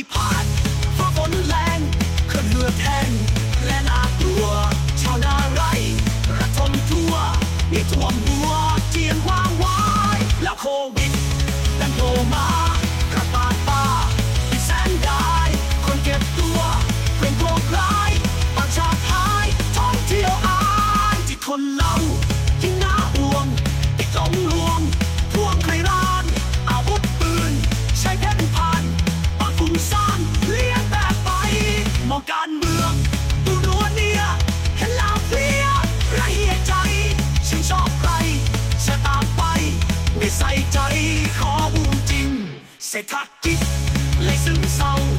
Party! hot. c'est toi qui laisse le sang.